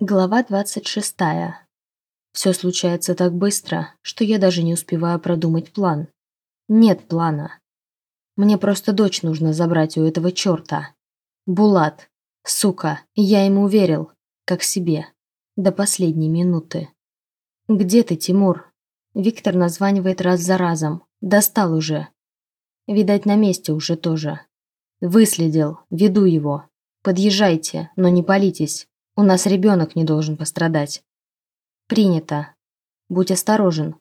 Глава 26. Все случается так быстро, что я даже не успеваю продумать план. Нет плана. Мне просто дочь нужно забрать у этого черта. Булат. Сука, я ему верил. Как себе. До последней минуты. «Где ты, Тимур?» Виктор названивает раз за разом. Достал уже. Видать, на месте уже тоже. Выследил. Веду его. Подъезжайте, но не палитесь. У нас ребенок не должен пострадать. Принято. Будь осторожен.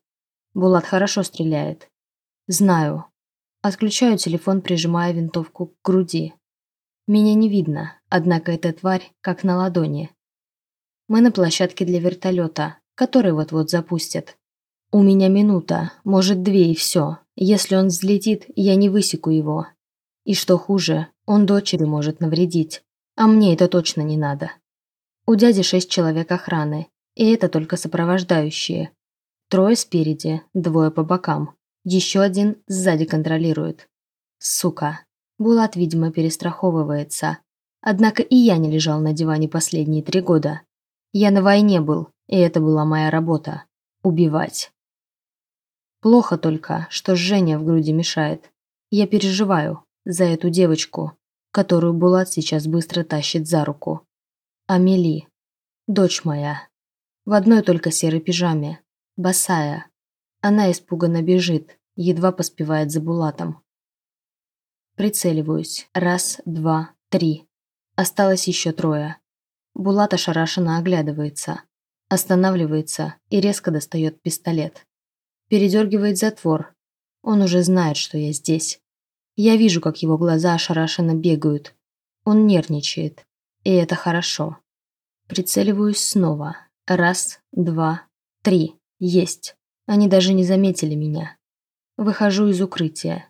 Булат хорошо стреляет. Знаю. Отключаю телефон, прижимая винтовку к груди. Меня не видно, однако эта тварь как на ладони. Мы на площадке для вертолета, который вот-вот запустят. У меня минута, может две и все. Если он взлетит, я не высеку его. И что хуже, он дочери может навредить. А мне это точно не надо. У дяди шесть человек охраны, и это только сопровождающие. Трое спереди, двое по бокам. Еще один сзади контролирует. Сука. Булат, видимо, перестраховывается. Однако и я не лежал на диване последние три года. Я на войне был, и это была моя работа. Убивать. Плохо только, что Женя в груди мешает. Я переживаю за эту девочку, которую Булат сейчас быстро тащит за руку. Амели. Дочь моя. В одной только серой пижаме. Босая. Она испуганно бежит, едва поспевает за Булатом. Прицеливаюсь. Раз, два, три. Осталось еще трое. Булат ошарашенно оглядывается. Останавливается и резко достает пистолет. Передергивает затвор. Он уже знает, что я здесь. Я вижу, как его глаза ошарашенно бегают. Он нервничает. И это хорошо. Прицеливаюсь снова. Раз, два, три. Есть. Они даже не заметили меня. Выхожу из укрытия.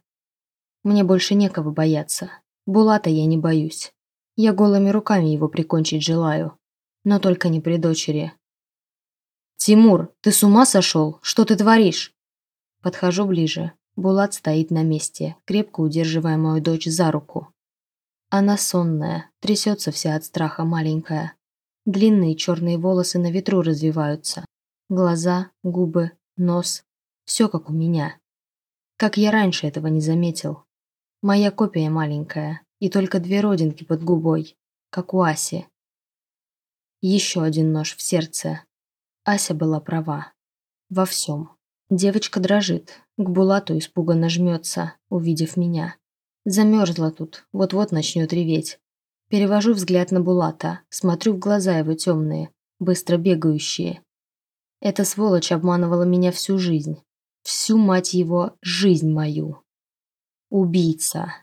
Мне больше некого бояться. Булата я не боюсь. Я голыми руками его прикончить желаю. Но только не при дочери. «Тимур, ты с ума сошел? Что ты творишь?» Подхожу ближе. Булат стоит на месте, крепко удерживая мою дочь за руку. Она сонная, трясется вся от страха маленькая. Длинные черные волосы на ветру развиваются. Глаза, губы, нос. Все как у меня. Как я раньше этого не заметил. Моя копия маленькая, и только две родинки под губой, как у Аси. Еще один нож в сердце. Ася была права. Во всем. Девочка дрожит, к Булату испуганно жмется, увидев меня. Замерзла тут, вот-вот начнет реветь. Перевожу взгляд на Булата, смотрю в глаза его темные, быстро бегающие. Эта сволочь обманывала меня всю жизнь. Всю, мать его, жизнь мою. Убийца.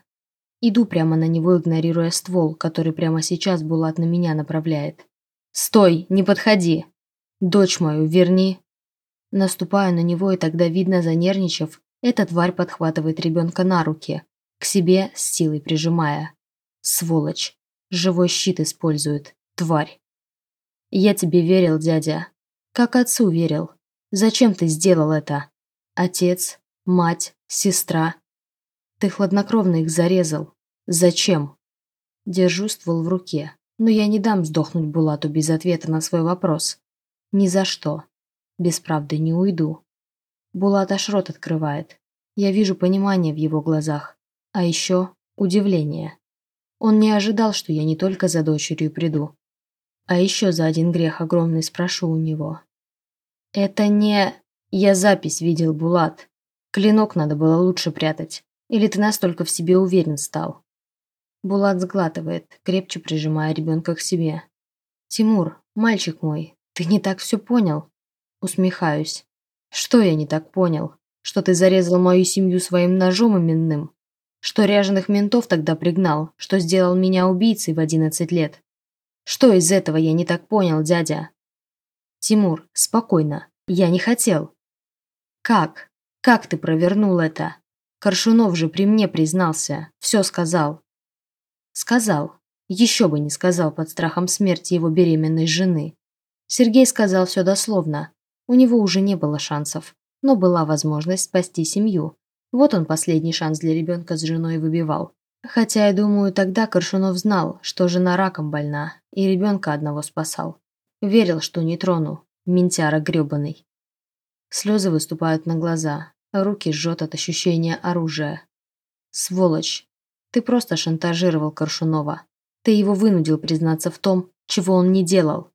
Иду прямо на него, игнорируя ствол, который прямо сейчас Булат на меня направляет. «Стой! Не подходи! Дочь мою верни!» Наступаю на него, и тогда видно, занервничав, эта тварь подхватывает ребенка на руки, к себе с силой прижимая. Сволочь. Живой щит использует. Тварь. Я тебе верил, дядя. Как отцу верил. Зачем ты сделал это? Отец, мать, сестра. Ты хладнокровно их зарезал. Зачем? Держу ствол в руке, но я не дам сдохнуть Булату без ответа на свой вопрос. Ни за что. Без правды не уйду. Булат аж рот открывает. Я вижу понимание в его глазах. А еще удивление. Он не ожидал, что я не только за дочерью приду, а еще за один грех огромный спрошу у него. «Это не...» «Я запись видел, Булат. Клинок надо было лучше прятать. Или ты настолько в себе уверен стал?» Булат сглатывает, крепче прижимая ребенка к себе. «Тимур, мальчик мой, ты не так все понял?» Усмехаюсь. «Что я не так понял? Что ты зарезал мою семью своим ножом именным? Что ряженых ментов тогда пригнал, что сделал меня убийцей в одиннадцать лет. Что из этого я не так понял, дядя? Тимур, спокойно. Я не хотел. Как? Как ты провернул это? Коршунов же при мне признался. Все сказал. Сказал. Еще бы не сказал под страхом смерти его беременной жены. Сергей сказал все дословно. У него уже не было шансов, но была возможность спасти семью. Вот он последний шанс для ребенка с женой выбивал. Хотя, я думаю, тогда Коршунов знал, что жена раком больна, и ребенка одного спасал. Верил, что не трону. Ментяра грёбаный. Слезы выступают на глаза, руки жжет от ощущения оружия. Сволочь. Ты просто шантажировал Коршунова. Ты его вынудил признаться в том, чего он не делал.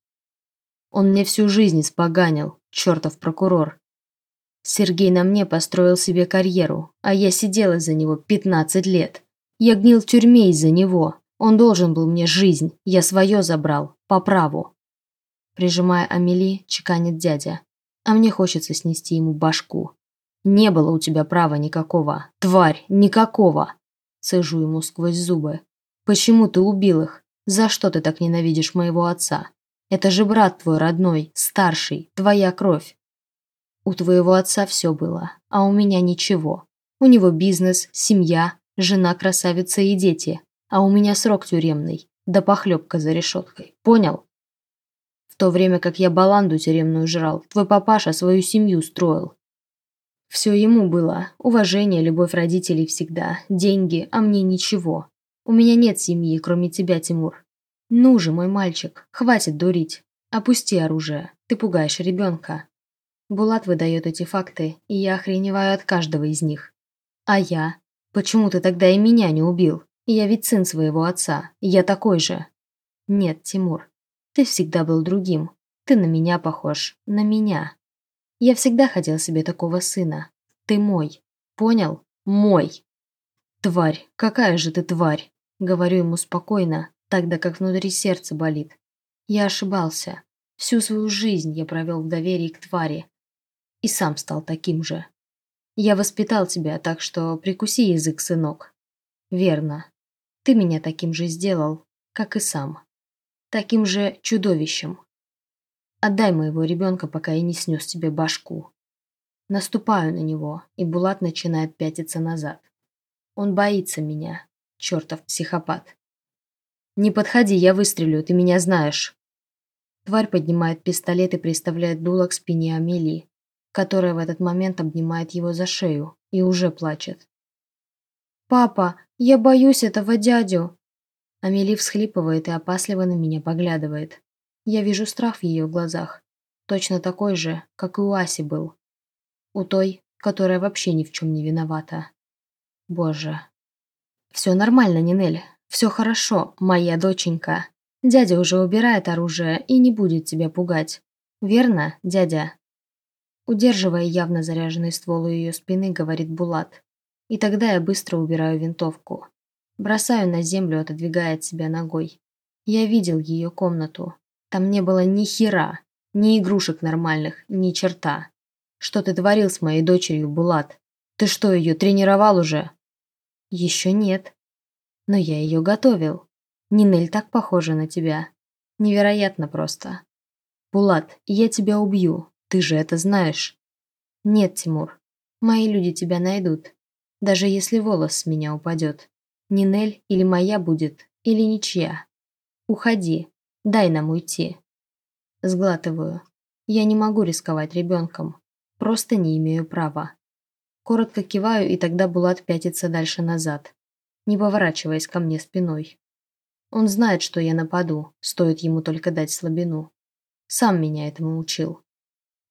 Он мне всю жизнь испоганил, чертов прокурор. Сергей на мне построил себе карьеру, а я сидела за него 15 лет. Я гнил в тюрьме из-за него. Он должен был мне жизнь, я свое забрал, по праву. Прижимая Амели, чеканит дядя. А мне хочется снести ему башку. Не было у тебя права никакого. Тварь, никакого. Цежу ему сквозь зубы. Почему ты убил их? За что ты так ненавидишь моего отца? Это же брат твой родной, старший, твоя кровь. У твоего отца все было, а у меня ничего. У него бизнес, семья, жена красавица и дети, а у меня срок тюремный, да похлебка за решеткой. Понял? В то время как я баланду тюремную жрал, твой папаша свою семью строил. Все ему было. Уважение, любовь родителей всегда, деньги, а мне ничего. У меня нет семьи, кроме тебя, Тимур. Ну же, мой мальчик, хватит дурить. Опусти оружие, ты пугаешь ребенка. Булат выдает эти факты, и я охреневаю от каждого из них. А я? Почему ты тогда и меня не убил? Я ведь сын своего отца, я такой же. Нет, Тимур, ты всегда был другим. Ты на меня похож, на меня. Я всегда хотел себе такого сына. Ты мой. Понял? Мой. Тварь, какая же ты тварь? Говорю ему спокойно, тогда как внутри сердца болит. Я ошибался. Всю свою жизнь я провел в доверии к твари, и сам стал таким же. Я воспитал тебя, так что прикуси язык, сынок. Верно. Ты меня таким же сделал, как и сам. Таким же чудовищем. Отдай моего ребенка, пока я не снес тебе башку. Наступаю на него, и Булат начинает пятиться назад. Он боится меня, чертов психопат. «Не подходи, я выстрелю, ты меня знаешь». Тварь поднимает пистолет и приставляет дуло к спине Амелии которая в этот момент обнимает его за шею и уже плачет. «Папа, я боюсь этого дядю!» Амели всхлипывает и опасливо на меня поглядывает. Я вижу страх в ее глазах, точно такой же, как и у Аси был. У той, которая вообще ни в чем не виновата. Боже. Все нормально, Нинель. Все хорошо, моя доченька. Дядя уже убирает оружие и не будет тебя пугать. Верно, дядя? Удерживая явно заряженный ствол у ее спины, говорит Булат. И тогда я быстро убираю винтовку. Бросаю на землю, отодвигая от себя ногой. Я видел ее комнату. Там не было ни хера, ни игрушек нормальных, ни черта. Что ты творил с моей дочерью, Булат? Ты что, ее тренировал уже? Еще нет. Но я ее готовил. Нинель так похожа на тебя. Невероятно просто. Булат, я тебя убью, ты же это знаешь. Нет, Тимур. Мои люди тебя найдут. Даже если волос с меня упадет. Нинель или моя будет, или ничья. Уходи. Дай нам уйти. Сглатываю. Я не могу рисковать ребенком. Просто не имею права. Коротко киваю, и тогда Булат пятится дальше назад, не поворачиваясь ко мне спиной. Он знает, что я нападу, стоит ему только дать слабину. Сам меня этому учил.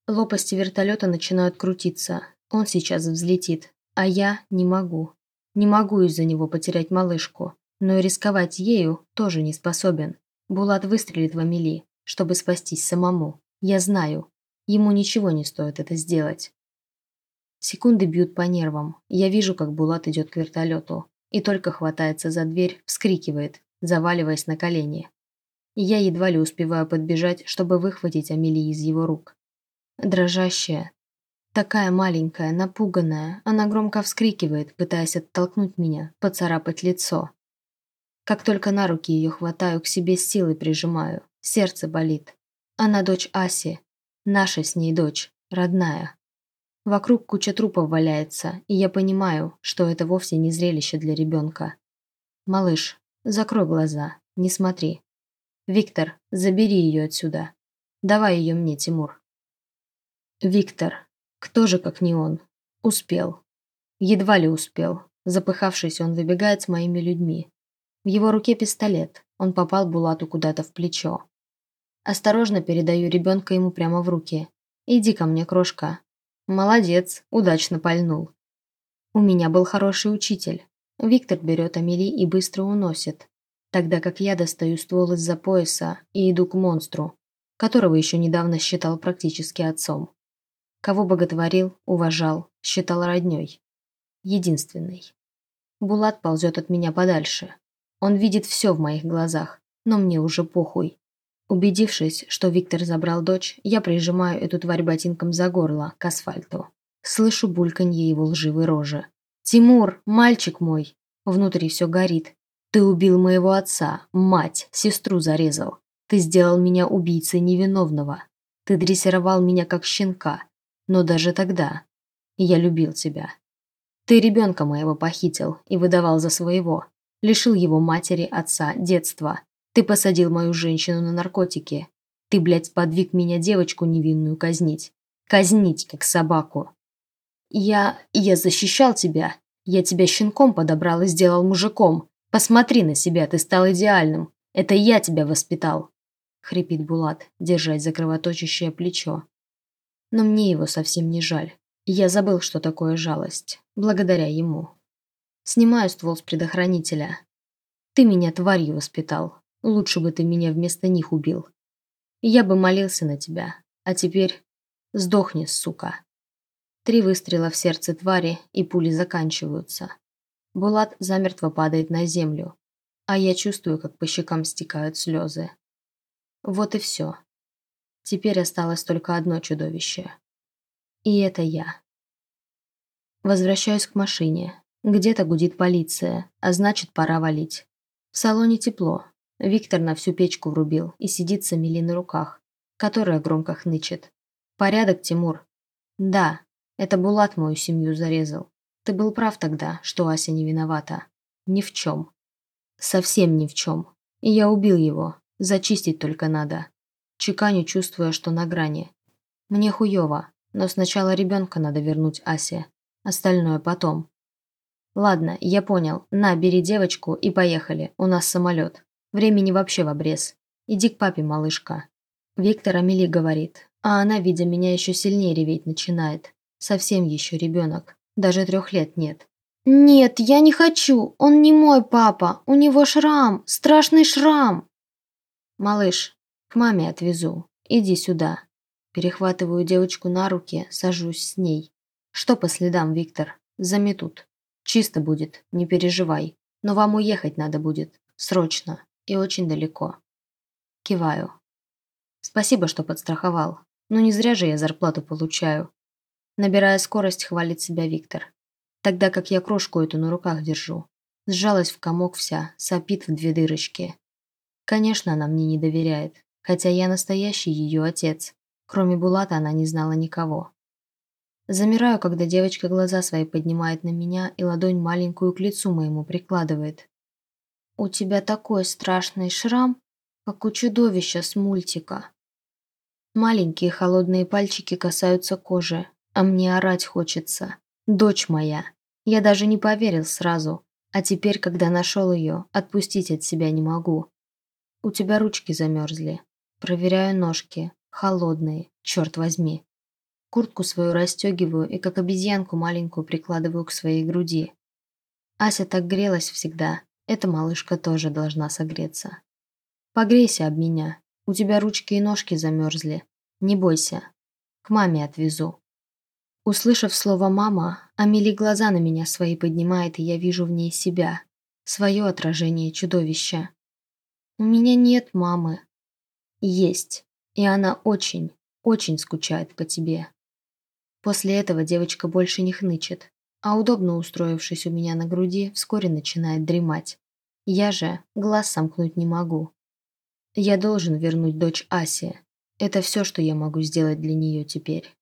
Лопасти вертолета начинают крутиться. Он сейчас взлетит. А я не могу. Не могу из-за него потерять малышку. Но и рисковать ею тоже не способен. Булат выстрелит в Амели, чтобы спастись самому. Я знаю. Ему ничего не стоит это сделать. Секунды бьют по нервам. Я вижу, как Булат идет к вертолету. И только хватается за дверь, вскрикивает, заваливаясь на колени. я едва ли успеваю подбежать, чтобы выхватить Амели из его рук. Дрожащая. Такая маленькая, напуганная, она громко вскрикивает, пытаясь оттолкнуть меня, поцарапать лицо. Как только на руки ее хватаю, к себе с силой прижимаю. Сердце болит. Она дочь Аси. Наша с ней дочь, родная. Вокруг куча трупов валяется, и я понимаю, что это вовсе не зрелище для ребенка. Малыш, закрой глаза, не смотри. Виктор, забери ее отсюда. Давай ее мне, Тимур. Виктор. Кто же, как не он? Успел. Едва ли успел. Запыхавшись, он выбегает с моими людьми. В его руке пистолет. Он попал Булату куда-то в плечо. Осторожно передаю ребенка ему прямо в руки. «Иди ко мне, крошка». «Молодец, удачно пальнул». У меня был хороший учитель. Виктор берет Амели и быстро уносит, тогда как я достаю ствол из-за пояса и иду к монстру, которого еще недавно считал практически отцом. Кого боготворил, уважал, считал родней. Единственный. Булат ползет от меня подальше. Он видит все в моих глазах, но мне уже похуй. Убедившись, что Виктор забрал дочь, я прижимаю эту тварь ботинком за горло, к асфальту. Слышу бульканье его лживой рожи. «Тимур, мальчик мой!» Внутри все горит. «Ты убил моего отца, мать, сестру зарезал. Ты сделал меня убийцей невиновного. Ты дрессировал меня как щенка. Но даже тогда я любил тебя. Ты ребенка моего похитил и выдавал за своего. Лишил его матери, отца, детства. Ты посадил мою женщину на наркотики. Ты, блядь, подвиг меня девочку невинную казнить. Казнить, как собаку. Я... я защищал тебя. Я тебя щенком подобрал и сделал мужиком. Посмотри на себя, ты стал идеальным. Это я тебя воспитал. Хрипит Булат, держась за кровоточащее плечо. Но мне его совсем не жаль. Я забыл, что такое жалость. Благодаря ему. Снимаю ствол с предохранителя. Ты меня тварью воспитал. Лучше бы ты меня вместо них убил. Я бы молился на тебя. А теперь сдохни, сука. Три выстрела в сердце твари, и пули заканчиваются. Булат замертво падает на землю, а я чувствую, как по щекам стекают слезы. Вот и все. Теперь осталось только одно чудовище. И это я. Возвращаюсь к машине. Где-то гудит полиция, а значит, пора валить. В салоне тепло. Виктор на всю печку врубил и сидит с Амели на руках, которая громко хнычет. «Порядок, Тимур?» «Да, это Булат мою семью зарезал. Ты был прав тогда, что Ася не виновата. Ни в чем. Совсем ни в чем. И я убил его. Зачистить только надо. Чеканю, чувствуя, что на грани. Мне хуево, но сначала ребенка надо вернуть Асе. Остальное потом. Ладно, я понял. На, бери девочку и поехали. У нас самолет. Времени вообще в обрез. Иди к папе, малышка. Виктор Амели говорит, а она, видя меня, еще сильнее реветь начинает. Совсем еще ребенок. Даже трех лет нет. «Нет, я не хочу. Он не мой папа. У него шрам. Страшный шрам». «Малыш, к маме отвезу. Иди сюда». Перехватываю девочку на руки, сажусь с ней. «Что по следам, Виктор? Заметут. Чисто будет, не переживай. Но вам уехать надо будет. Срочно. И очень далеко». Киваю. «Спасибо, что подстраховал. Ну не зря же я зарплату получаю. Набирая скорость, хвалит себя Виктор. Тогда как я крошку эту на руках держу. Сжалась в комок вся, сопит в две дырочки. Конечно, она мне не доверяет, хотя я настоящий ее отец. Кроме Булата она не знала никого. Замираю, когда девочка глаза свои поднимает на меня и ладонь маленькую к лицу моему прикладывает. «У тебя такой страшный шрам, как у чудовища с мультика». Маленькие холодные пальчики касаются кожи, а мне орать хочется. Дочь моя. Я даже не поверил сразу. А теперь, когда нашел ее, отпустить от себя не могу. У тебя ручки замерзли. Проверяю ножки. Холодные, черт возьми. Куртку свою расстегиваю и как обезьянку маленькую прикладываю к своей груди. Ася так грелась всегда. Эта малышка тоже должна согреться. Погрейся об меня. У тебя ручки и ножки замерзли. Не бойся. К маме отвезу. Услышав слово «мама», Амели глаза на меня свои поднимает, и я вижу в ней себя, свое отражение чудовища. «У меня нет мамы». «Есть, и она очень, очень скучает по тебе». После этого девочка больше не хнычет, а удобно устроившись у меня на груди, вскоре начинает дремать. Я же глаз сомкнуть не могу. Я должен вернуть дочь Асе. Это все, что я могу сделать для нее теперь.